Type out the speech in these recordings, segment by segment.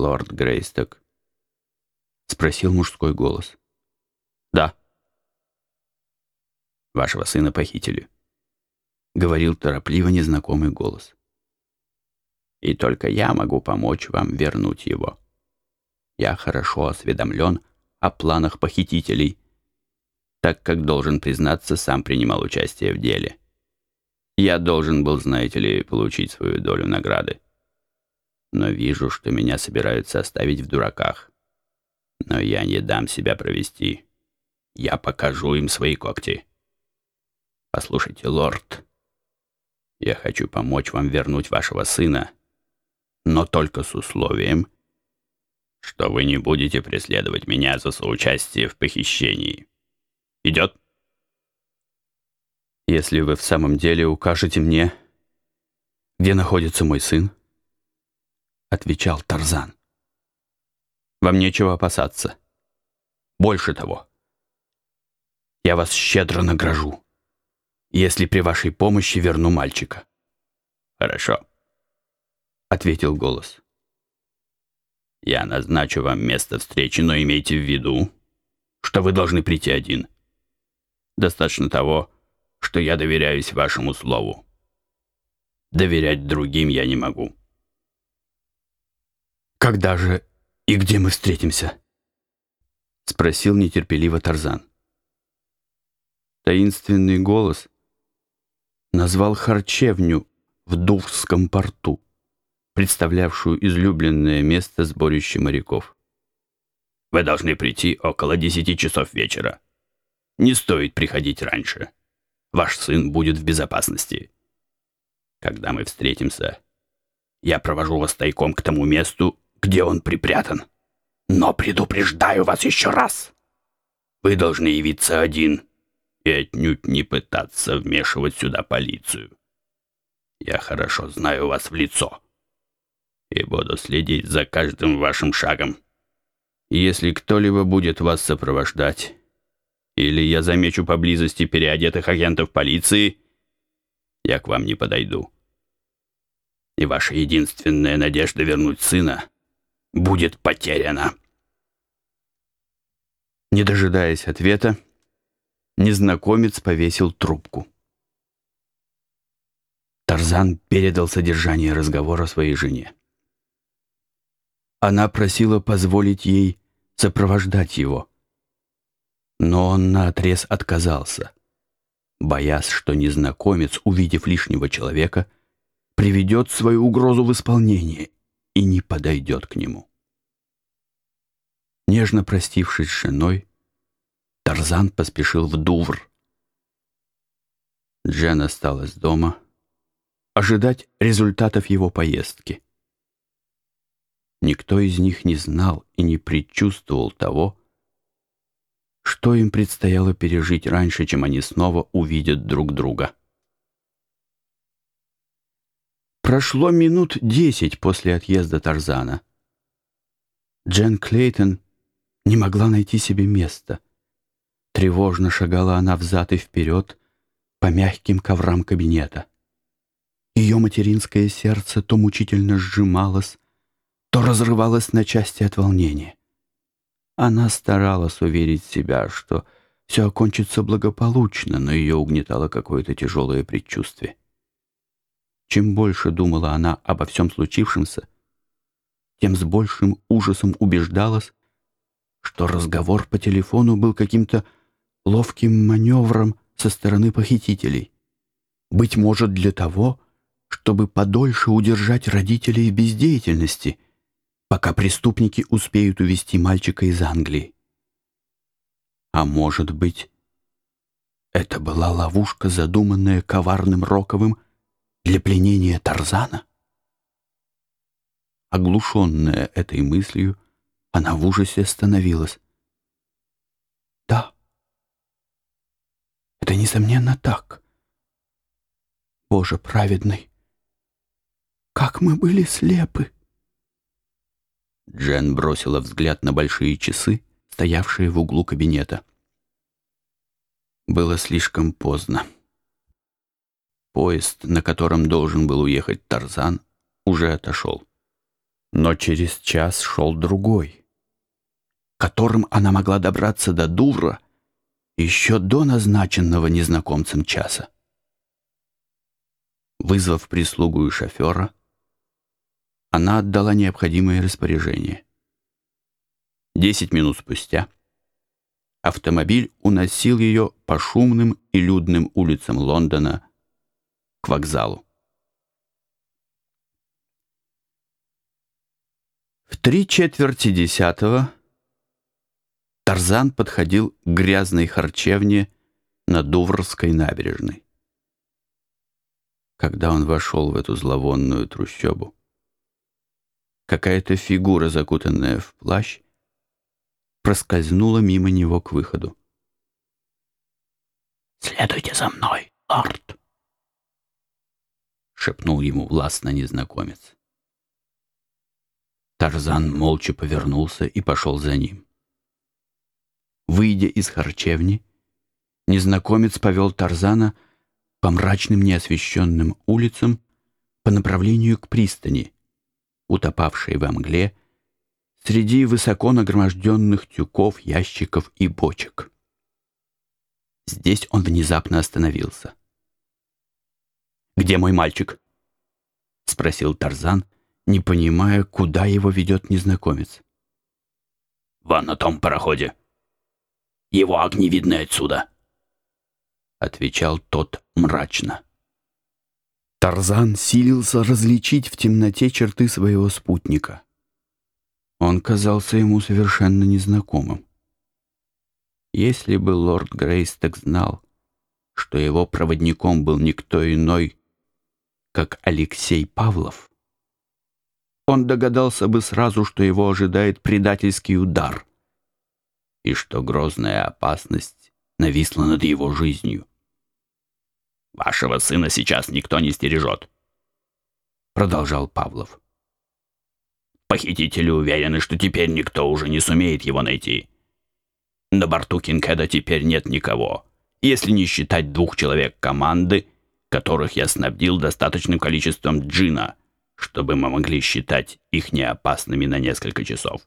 «Лорд Грейсток?» — спросил мужской голос. «Да». «Вашего сына похитили», — говорил торопливо незнакомый голос. «И только я могу помочь вам вернуть его. Я хорошо осведомлен о планах похитителей, так как, должен признаться, сам принимал участие в деле. Я должен был, знаете ли, получить свою долю награды. Но вижу, что меня собираются оставить в дураках. Но я не дам себя провести. Я покажу им свои когти. Послушайте, лорд, я хочу помочь вам вернуть вашего сына, но только с условием, что вы не будете преследовать меня за соучастие в похищении. Идет? Если вы в самом деле укажете мне, где находится мой сын, отвечал Тарзан. Вам нечего опасаться. Больше того, я вас щедро награжу, если при вашей помощи верну мальчика. Хорошо, ответил голос. Я назначу вам место встречи, но имейте в виду, что вы должны прийти один. Достаточно того, что я доверяюсь вашему слову. Доверять другим я не могу. «Когда же и где мы встретимся?» — спросил нетерпеливо Тарзан. Таинственный голос назвал харчевню в Дуврском порту, представлявшую излюбленное место сборища моряков. «Вы должны прийти около десяти часов вечера», не стоит приходить раньше. Ваш сын будет в безопасности. Когда мы встретимся, я провожу вас тайком к тому месту, где он припрятан. Но предупреждаю вас еще раз. Вы должны явиться один и отнюдь не пытаться вмешивать сюда полицию. Я хорошо знаю вас в лицо и буду следить за каждым вашим шагом. Если кто-либо будет вас сопровождать, или я замечу поблизости переодетых агентов полиции, я к вам не подойду. И ваша единственная надежда вернуть сына будет потеряна. Не дожидаясь ответа, незнакомец повесил трубку. Тарзан передал содержание разговора своей жене. Она просила позволить ей сопровождать его. Но он наотрез отказался, боясь, что незнакомец, увидев лишнего человека, приведет свою угрозу в исполнение и не подойдет к нему. Нежно простившись с женой, Тарзан поспешил в Дувр. Джен осталась дома, ожидать результатов его поездки. Никто из них не знал и не предчувствовал того, что им предстояло пережить раньше, чем они снова увидят друг друга. Прошло минут десять после отъезда Тарзана. Джен Клейтон не могла найти себе места. Тревожно шагала она взад и вперед по мягким коврам кабинета. Ее материнское сердце то мучительно сжималось, то разрывалось на части от волнения. Она старалась уверить себя, что все окончится благополучно, но ее угнетало какое-то тяжелое предчувствие. Чем больше думала она обо всем случившемся, тем с большим ужасом убеждалась, что разговор по телефону был каким-то ловким маневром со стороны похитителей. Быть может, для того, чтобы подольше удержать родителей в бездеятельности — пока преступники успеют увести мальчика из Англии. А может быть, это была ловушка, задуманная коварным Роковым для пленения Тарзана? Оглушенная этой мыслью, она в ужасе остановилась. Да, это, несомненно, так. Боже праведный, как мы были слепы! Джен бросила взгляд на большие часы, стоявшие в углу кабинета. Было слишком поздно. Поезд, на котором должен был уехать Тарзан, уже отошел. Но через час шел другой, которым она могла добраться до Дура еще до назначенного незнакомцем часа. Вызвав прислугу и шофера, она отдала необходимые распоряжения. Десять минут спустя автомобиль уносил ее по шумным и людным улицам Лондона к вокзалу. В три четверти десятого Тарзан подходил к грязной харчевне на Дуврской набережной. Когда он вошел в эту зловонную трущобу, какая-то фигура, закутанная в плащ, проскользнула мимо него к выходу. «Следуйте за мной, лорд!» — шепнул ему властно незнакомец. Тарзан молча повернулся и пошел за ним. Выйдя из харчевни, незнакомец повел Тарзана по мрачным неосвещенным улицам по направлению к пристани, утопавшей во мгле, среди высоко нагроможденных тюков, ящиков и бочек. Здесь он внезапно остановился. «Где мой мальчик?» — спросил Тарзан, не понимая, куда его ведет незнакомец. «Вон на том пароходе. Его огни видны отсюда», — отвечал тот мрачно. Тарзан силился различить в темноте черты своего спутника. Он казался ему совершенно незнакомым. Если бы лорд Грейсток знал, что его проводником был никто иной, как Алексей Павлов, он догадался бы сразу, что его ожидает предательский удар и что грозная опасность нависла над его жизнью. «Вашего сына сейчас никто не стережет», — продолжал Павлов. «Похитители уверены, что теперь никто уже не сумеет его найти. На борту Кинкеда теперь нет никого, если не считать двух человек команды, которых я снабдил достаточным количеством джина — чтобы мы могли считать их неопасными на несколько часов.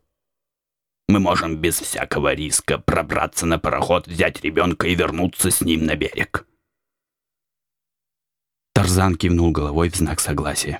Мы можем без всякого риска пробраться на пароход, взять ребенка и вернуться с ним на берег. Тарзан кивнул головой в знак согласия.